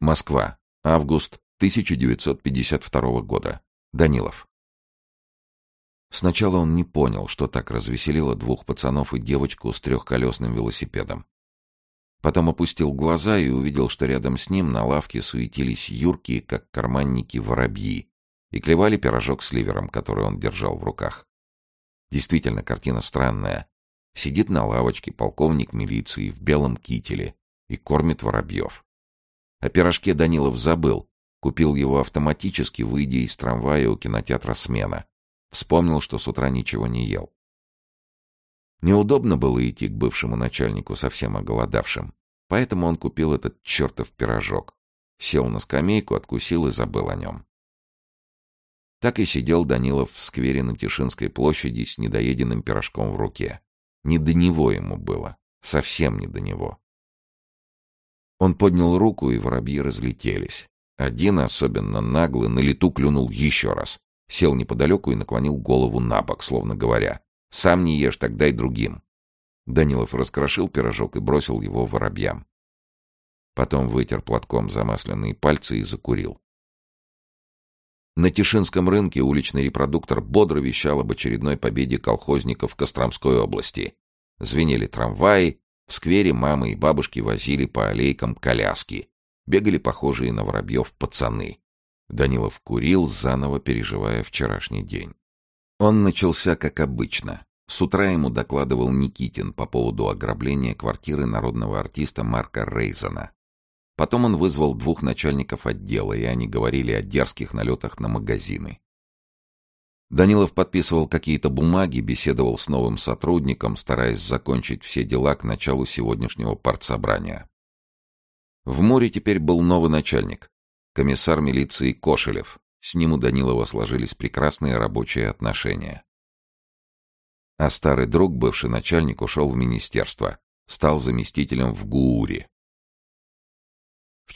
Москва. Август 1952 года. Данилов. Сначала он не понял, что так развеселило двух пацанов и девочку с трехколесным велосипедом. Потом опустил глаза и увидел, что рядом с ним на лавке суетились юркие, как карманники, воробьи, и клевали пирожок с ливером, который он держал в руках. Действительно, картина странная. Сидит на лавочке полковник милиции в белом кителе и кормит воробьев. О пирожке Данилов забыл, купил его автоматически, выйдя из трамвая у кинотеатра «Смена». Вспомнил, что с утра ничего не ел. Неудобно было идти к бывшему начальнику совсем оголодавшим, поэтому он купил этот чертов пирожок. Сел на скамейку, откусил и забыл о нем. Так и сидел Данилов в сквере на Тишинской площади с недоеденным пирожком в руке. Не до него ему было. Совсем не до него. Он поднял руку, и воробьи разлетелись. Один, особенно наглый, на лету клюнул еще раз. Сел неподалеку и наклонил голову на бок, словно говоря, «Сам не ешь, так дай другим». Данилов раскрошил пирожок и бросил его воробьям. Потом вытер платком замасленные пальцы и закурил. На Тишинском рынке уличный репродуктор бодро вещал об очередной победе колхозников Костромской области. Звенели трамваи, в сквере мамы и бабушки возили по аллейкам коляски. Бегали похожие на воробьев пацаны. Данилов курил, заново переживая вчерашний день. Он начался как обычно. С утра ему докладывал Никитин по поводу ограбления квартиры народного артиста Марка Рейзена. Потом он вызвал двух начальников отдела, и они говорили о дерзких налетах на магазины. Данилов подписывал какие-то бумаги, беседовал с новым сотрудником, стараясь закончить все дела к началу сегодняшнего партсобрания. В море теперь был новый начальник, комиссар милиции Кошелев. С ним у Данилова сложились прекрасные рабочие отношения. А старый друг, бывший начальник, ушел в министерство, стал заместителем в ГУУРе.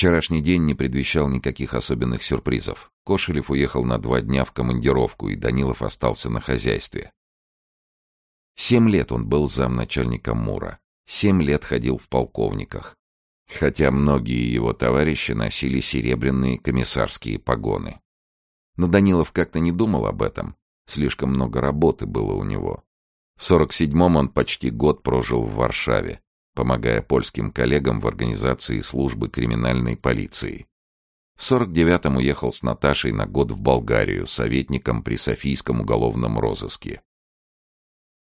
Вчерашний день не предвещал никаких особенных сюрпризов. Кошелев уехал на два дня в командировку, и Данилов остался на хозяйстве. Семь лет он был замначальником МУРа. Семь лет ходил в полковниках. Хотя многие его товарищи носили серебряные комиссарские погоны. Но Данилов как-то не думал об этом. Слишком много работы было у него. В 47-м он почти год прожил в Варшаве помогая польским коллегам в организации службы криминальной полиции. В 49-м уехал с Наташей на год в Болгарию, советником при Софийском уголовном розыске.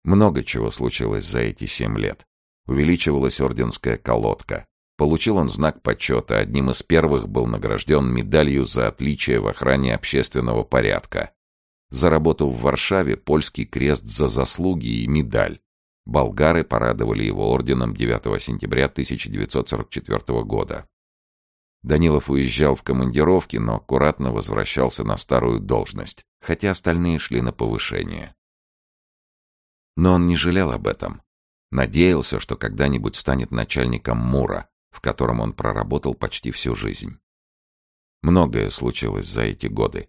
Много чего случилось за эти семь лет. Увеличивалась орденская колодка. Получил он знак почета, одним из первых был награжден медалью за отличие в охране общественного порядка. За работу в Варшаве польский крест за заслуги и медаль. Болгары порадовали его орденом 9 сентября 1944 года. Данилов уезжал в командировки, но аккуратно возвращался на старую должность, хотя остальные шли на повышение. Но он не жалел об этом. Надеялся, что когда-нибудь станет начальником МУРа, в котором он проработал почти всю жизнь. Многое случилось за эти годы.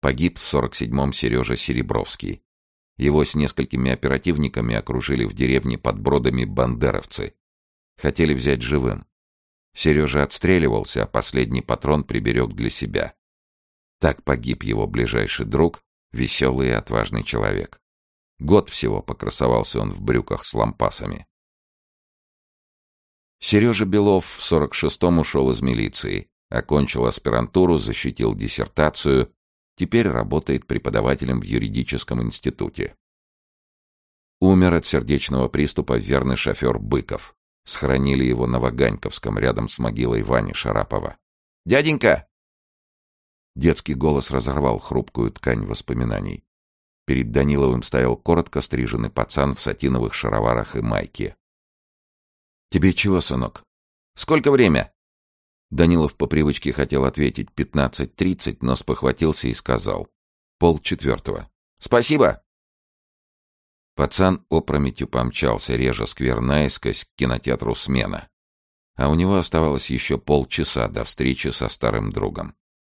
Погиб в 47-м Сережа Серебровский, его с несколькими оперативниками окружили в деревне под бродами бандеровцы. Хотели взять живым. Сережа отстреливался, а последний патрон приберег для себя. Так погиб его ближайший друг, веселый и отважный человек. Год всего покрасовался он в брюках с лампасами. Сережа Белов в 46-м ушел из милиции, окончил аспирантуру, защитил диссертацию, Теперь работает преподавателем в юридическом институте. Умер от сердечного приступа верный шофер Быков. Схоронили его на Ваганьковском, рядом с могилой Вани Шарапова. «Дяденька!» Детский голос разорвал хрупкую ткань воспоминаний. Перед Даниловым стоял коротко стриженный пацан в сатиновых шароварах и майке. «Тебе чего, сынок? Сколько время?» Данилов по привычке хотел ответить пятнадцать тридцать, но спохватился и сказал. Пол четвертого. «Спасибо!» Пацан опрометью помчался, реже сквер наискось, к кинотеатру «Смена». А у него оставалось еще полчаса до встречи со старым другом.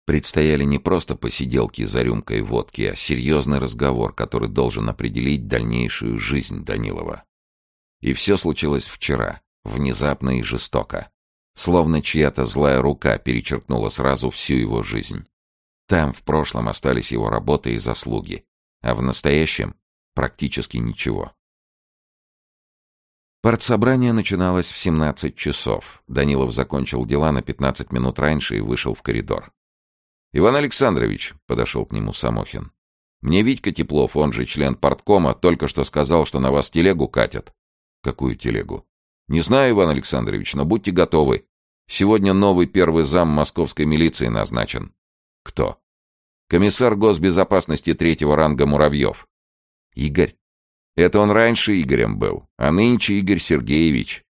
Предстояли не просто посиделки за рюмкой водки, а серьезный разговор, который должен определить дальнейшую жизнь Данилова. И все случилось вчера, внезапно и жестоко. Словно чья-то злая рука перечеркнула сразу всю его жизнь. Там в прошлом остались его работы и заслуги, а в настоящем практически ничего. Партсобрание начиналось в 17 часов. Данилов закончил дела на 15 минут раньше и вышел в коридор. «Иван Александрович», — подошел к нему Самохин, — «мне Витька Теплов, он же член парткома, только что сказал, что на вас телегу катят». «Какую телегу?» «Не знаю, Иван Александрович, но будьте готовы. Сегодня новый первый зам московской милиции назначен». «Кто?» «Комиссар госбезопасности третьего ранга Муравьев». «Игорь?» «Это он раньше Игорем был, а нынче Игорь Сергеевич».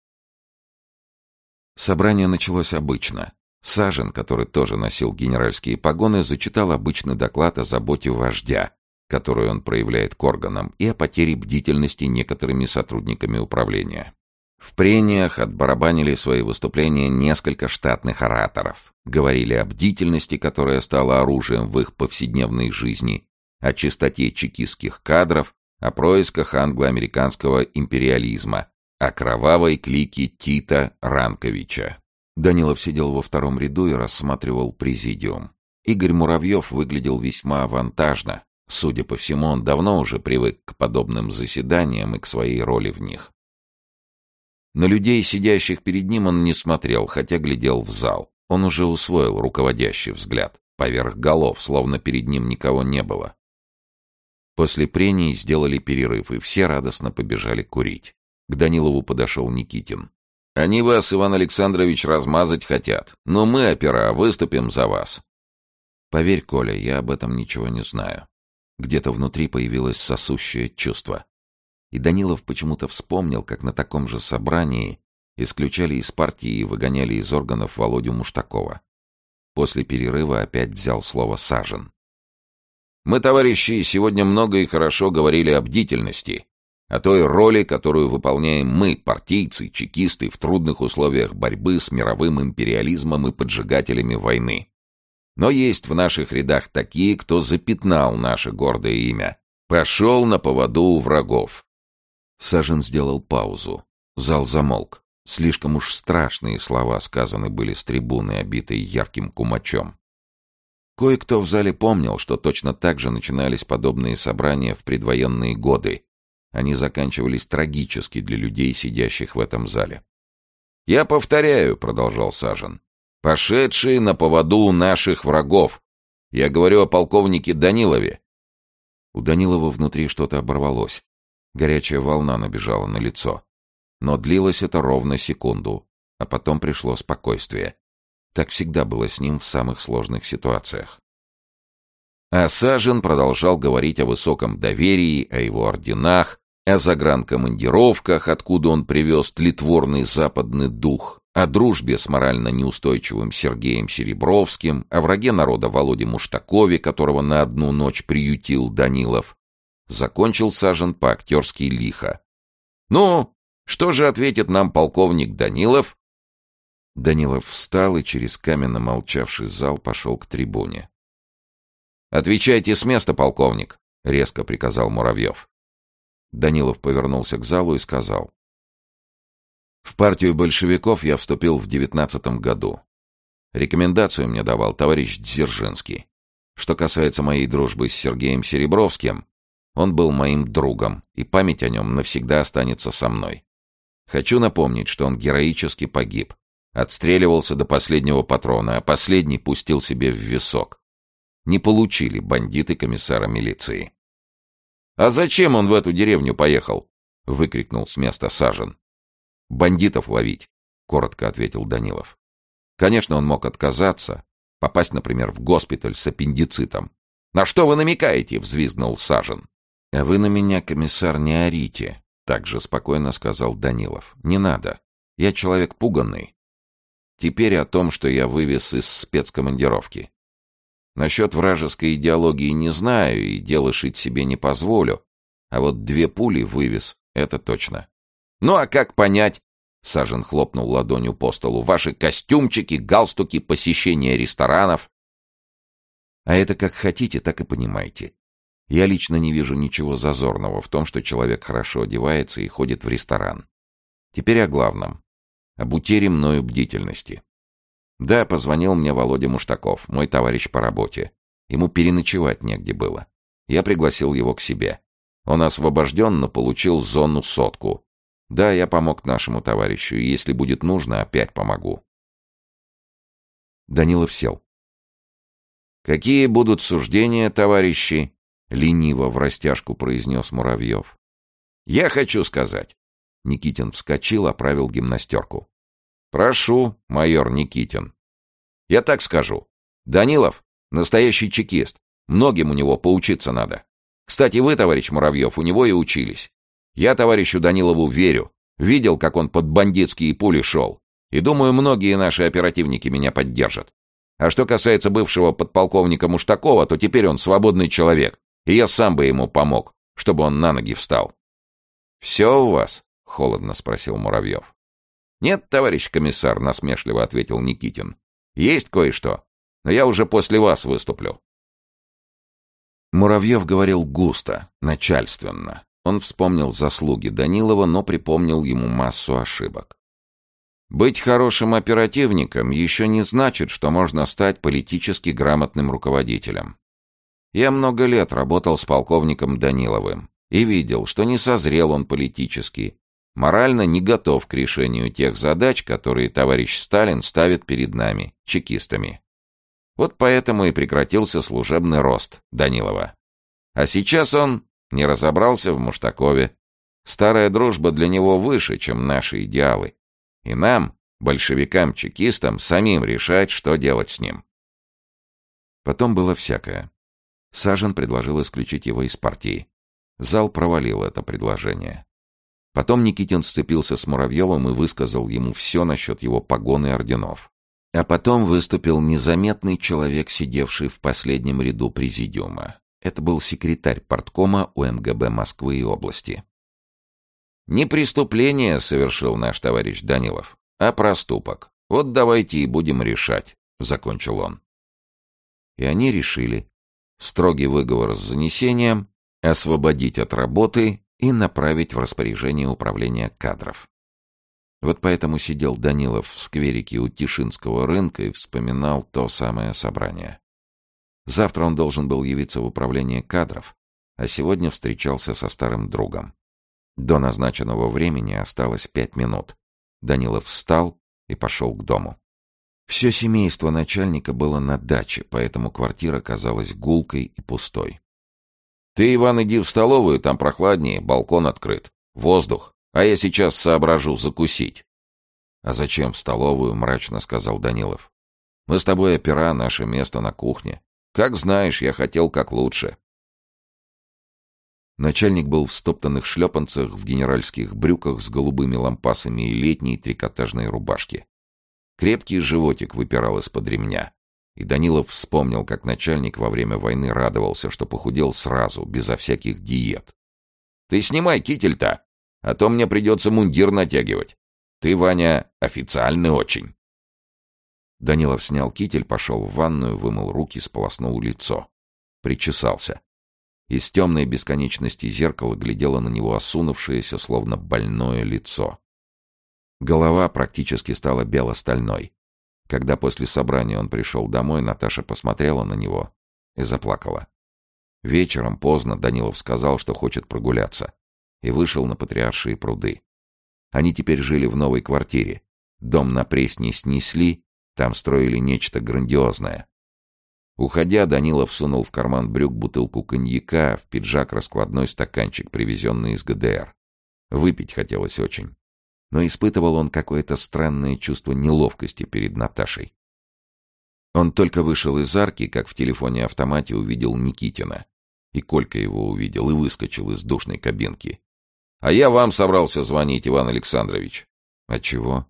Собрание началось обычно. Сажен, который тоже носил генеральские погоны, зачитал обычный доклад о заботе вождя, которую он проявляет к органам, и о потере бдительности некоторыми сотрудниками управления. В прениях отбарабанили свои выступления несколько штатных ораторов. Говорили о бдительности, которая стала оружием в их повседневной жизни, о чистоте чекистских кадров, о происках англо-американского империализма, о кровавой клике Тита Ранковича. Данилов сидел во втором ряду и рассматривал президиум. Игорь Муравьев выглядел весьма авантажно. Судя по всему, он давно уже привык к подобным заседаниям и к своей роли в них. На людей, сидящих перед ним, он не смотрел, хотя глядел в зал. Он уже усвоил руководящий взгляд, поверх голов, словно перед ним никого не было. После прений сделали перерыв, и все радостно побежали курить. К Данилову подошел Никитин. Они вас, Иван Александрович, размазать хотят, но мы, опера, выступим за вас. Поверь, Коля, я об этом ничего не знаю. Где-то внутри появилось сосущее чувство. И Данилов почему-то вспомнил, как на таком же собрании исключали из партии и выгоняли из органов Володю Муштакова. После перерыва опять взял слово Сажен. «Мы, товарищи, сегодня много и хорошо говорили о бдительности о той роли, которую выполняем мы, партийцы, чекисты, в трудных условиях борьбы с мировым империализмом и поджигателями войны. Но есть в наших рядах такие, кто запятнал наше гордое имя, пошел на поводу у врагов. Сажен сделал паузу. Зал замолк. Слишком уж страшные слова сказаны были с трибуны, обитой ярким кумачом. Кое-кто в зале помнил, что точно так же начинались подобные собрания в предвоенные годы, они заканчивались трагически для людей, сидящих в этом зале. «Я повторяю», — продолжал Сажен, — «пошедшие на поводу наших врагов. Я говорю о полковнике Данилове». У Данилова внутри что-то оборвалось. Горячая волна набежала на лицо. Но длилось это ровно секунду, а потом пришло спокойствие. Так всегда было с ним в самых сложных ситуациях. А Сажен продолжал говорить о высоком доверии, о его орденах, о загранкомандировках, откуда он привез тлетворный западный дух, о дружбе с морально неустойчивым Сергеем Серебровским, о враге народа Володе Муштакове, которого на одну ночь приютил Данилов. Закончил Сажен по-актерски лихо. «Ну, что же ответит нам полковник Данилов?» Данилов встал и через каменно молчавший зал пошел к трибуне. «Отвечайте с места, полковник», — резко приказал Муравьев. Данилов повернулся к залу и сказал. «В партию большевиков я вступил в девятнадцатом году. Рекомендацию мне давал товарищ Дзержинский. Что касается моей дружбы с Сергеем Серебровским, он был моим другом, и память о нем навсегда останется со мной. Хочу напомнить, что он героически погиб. Отстреливался до последнего патрона, а последний пустил себе в висок. Не получили бандиты комиссара милиции. «А зачем он в эту деревню поехал?» — выкрикнул с места Сажен. «Бандитов ловить», — коротко ответил Данилов. Конечно, он мог отказаться, попасть, например, в госпиталь с аппендицитом. «На что вы намекаете?» — взвизгнул Сажен. «А вы на меня, комиссар, не орите», — также спокойно сказал Данилов. «Не надо. Я человек пуганный. Теперь о том, что я вывез из спецкомандировки. Насчет вражеской идеологии не знаю и дело шить себе не позволю. А вот две пули вывез, это точно. Ну а как понять? Сажен хлопнул ладонью по столу. Ваши костюмчики, галстуки, посещение ресторанов. А это как хотите, так и понимайте. Я лично не вижу ничего зазорного в том, что человек хорошо одевается и ходит в ресторан. Теперь о главном. об утере мною бдительности. Да, позвонил мне Володя Муштаков, мой товарищ по работе. Ему переночевать негде было. Я пригласил его к себе. Он освобожден, но получил зону сотку. Да, я помог нашему товарищу, и если будет нужно, опять помогу. Данилов сел. «Какие будут суждения, товарищи?» — лениво в растяжку произнес Муравьев. «Я хочу сказать». Никитин вскочил, оправил гимнастерку. «Прошу, майор Никитин. Я так скажу. Данилов — настоящий чекист. Многим у него поучиться надо. Кстати, вы, товарищ Муравьев, у него и учились. Я товарищу Данилову верю. Видел, как он под бандитские пули шел. И думаю, многие наши оперативники меня поддержат. А что касается бывшего подполковника Муштакова, то теперь он свободный человек, и я сам бы ему помог, чтобы он на ноги встал. «Все у вас?» — холодно спросил Муравьев. «Нет, товарищ комиссар», — насмешливо ответил Никитин. «Есть кое-что, но я уже после вас выступлю». Муравьев говорил густо, начальственно. Он вспомнил заслуги Данилова, но припомнил ему массу ошибок. Быть хорошим оперативником еще не значит, что можно стать политически грамотным руководителем. Я много лет работал с полковником Даниловым и видел, что не созрел он политически, морально не готов к решению тех задач, которые товарищ Сталин ставит перед нами, чекистами. Вот поэтому и прекратился служебный рост Данилова. А сейчас он не разобрался в Муштакове. Старая дружба для него выше, чем наши идеалы. И нам, большевикам-чекистам, самим решать, что делать с ним. Потом было всякое. Сажен предложил исключить его из партии. Зал провалил это предложение. Потом Никитин сцепился с Муравьевым и высказал ему все насчет его погон и орденов. А потом выступил незаметный человек, сидевший в последнем ряду президиума. Это был секретарь порткома УМГБ Москвы и области. «Не преступление совершил наш товарищ Данилов, а проступок. Вот давайте и будем решать», — закончил он. И они решили. Строгий выговор с занесением, освободить от работы и направить в распоряжение управления кадров. Вот поэтому сидел Данилов в скверике у Тишинского рынка и вспоминал то самое собрание. Завтра он должен был явиться в управление кадров, а сегодня встречался со старым другом. До назначенного времени осталось пять минут. Данилов встал и пошел к дому. Все семейство начальника было на даче, поэтому квартира казалась гулкой и пустой. «Ты, Иван, иди в столовую, там прохладнее, балкон открыт. Воздух. А я сейчас соображу закусить». «А зачем в столовую?» — мрачно сказал Данилов. «Мы с тобой опера, наше место на кухне. Как знаешь, я хотел как лучше». Начальник был в стоптанных шлепанцах, в генеральских брюках с голубыми лампасами и летней трикотажной рубашке. Крепкий животик выпирал из-под ремня. И Данилов вспомнил, как начальник во время войны радовался, что похудел сразу, безо всяких диет. «Ты снимай китель-то!» А то мне придется мундир натягивать. Ты, Ваня, официальный очень. Данилов снял китель, пошел в ванную, вымыл руки, сполоснул лицо. Причесался. Из темной бесконечности зеркала глядело на него осунувшееся, словно больное лицо. Голова практически стала бело-стальной. Когда после собрания он пришел домой, Наташа посмотрела на него и заплакала. Вечером поздно Данилов сказал, что хочет прогуляться и вышел на Патриаршие пруды. Они теперь жили в новой квартире. Дом на Пресне снесли, там строили нечто грандиозное. Уходя, Данилов сунул в карман брюк бутылку коньяка, в пиджак раскладной стаканчик, привезенный из ГДР. Выпить хотелось очень. Но испытывал он какое-то странное чувство неловкости перед Наташей. Он только вышел из арки, как в телефоне-автомате увидел Никитина. И Колька его увидел и выскочил из душной кабинки. А я вам собрался звонить, Иван Александрович. А чего?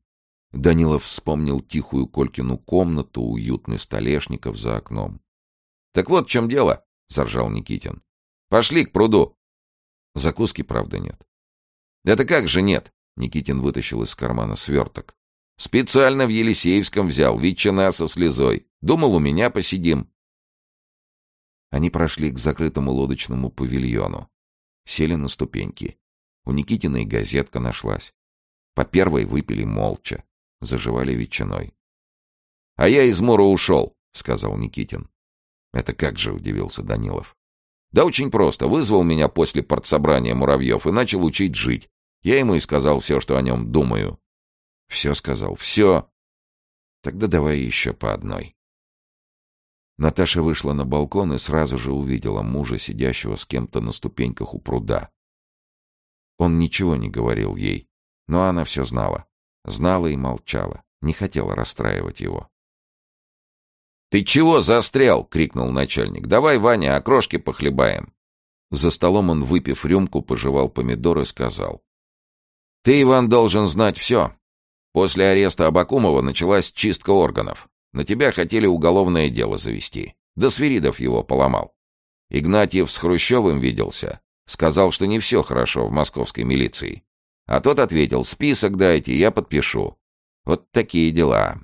Данилов вспомнил тихую Колькину комнату, уютный столешников за окном. Так вот в чем дело, заржал Никитин. Пошли к пруду. Закуски, правда, нет. Это как же нет? Никитин вытащил из кармана сверток. Специально в Елисеевском взял, ветчина со слезой. Думал, у меня посидим. Они прошли к закрытому лодочному павильону. Сели на ступеньки. У Никитина и газетка нашлась. По первой выпили молча. заживали ветчиной. «А я из Мура ушел», — сказал Никитин. «Это как же?» — удивился Данилов. «Да очень просто. Вызвал меня после партсобрания муравьев и начал учить жить. Я ему и сказал все, что о нем думаю». «Все сказал. Все. Тогда давай еще по одной». Наташа вышла на балкон и сразу же увидела мужа, сидящего с кем-то на ступеньках у пруда. Он ничего не говорил ей, но она все знала. Знала и молчала, не хотела расстраивать его. «Ты чего застрял?» — крикнул начальник. «Давай, Ваня, окрошки похлебаем». За столом он, выпив рюмку, пожевал помидор и сказал. «Ты, Иван, должен знать все. После ареста Абакумова началась чистка органов. На тебя хотели уголовное дело завести. Да Свиридов его поломал. Игнатьев с Хрущевым виделся. Сказал, что не все хорошо в московской милиции. А тот ответил, список дайте, я подпишу. Вот такие дела.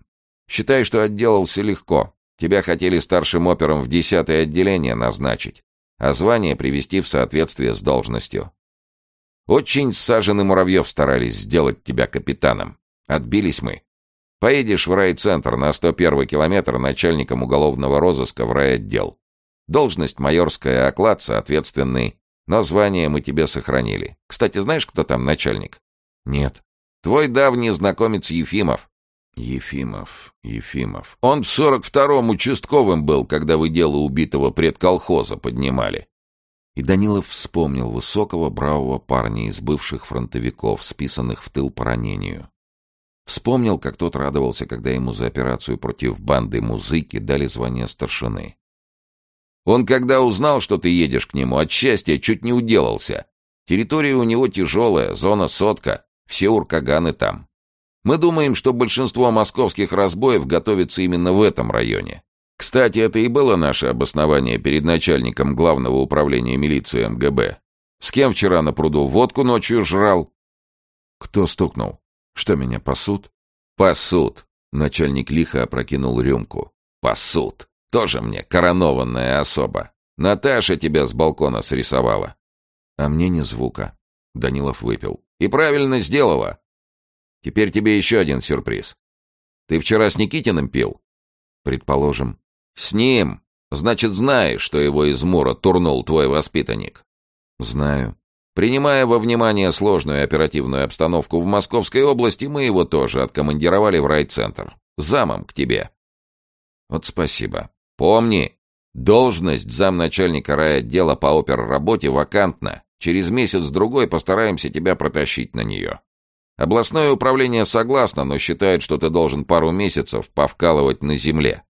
Считай, что отделался легко. Тебя хотели старшим опером в десятое отделение назначить, а звание привести в соответствие с должностью. Очень сажен Муравьев старались сделать тебя капитаном. Отбились мы. Поедешь в райцентр на 101 километр начальником уголовного розыска в райотдел. Должность майорская, оклад соответственный, но звание мы тебе сохранили. Кстати, знаешь, кто там начальник? Нет. Твой давний знакомец Ефимов. Ефимов, Ефимов. Он в сорок втором участковым был, когда вы дело убитого предколхоза поднимали. И Данилов вспомнил высокого бравого парня из бывших фронтовиков, списанных в тыл по ранению. Вспомнил, как тот радовался, когда ему за операцию против банды музыки дали звание старшины. Он, когда узнал, что ты едешь к нему, от счастья чуть не уделался. Территория у него тяжелая, зона сотка, все уркаганы там. Мы думаем, что большинство московских разбоев готовится именно в этом районе. Кстати, это и было наше обоснование перед начальником главного управления милиции МГБ. С кем вчера на пруду водку ночью жрал? Кто стукнул? Что, меня пасут? Пасут. Начальник лихо опрокинул рюмку. Пасут. Тоже мне коронованная особа. Наташа тебя с балкона срисовала. А мне ни звука. Данилов выпил. И правильно сделала. Теперь тебе еще один сюрприз. Ты вчера с Никитиным пил? Предположим. С ним. Значит, знаешь, что его из Мура турнул твой воспитанник? Знаю. Принимая во внимание сложную оперативную обстановку в Московской области, мы его тоже откомандировали в райцентр. Замом к тебе. Вот спасибо. Помни, должность замначальника райотдела по оперработе вакантна. Через месяц-другой постараемся тебя протащить на нее. Областное управление согласно, но считает, что ты должен пару месяцев повкалывать на земле.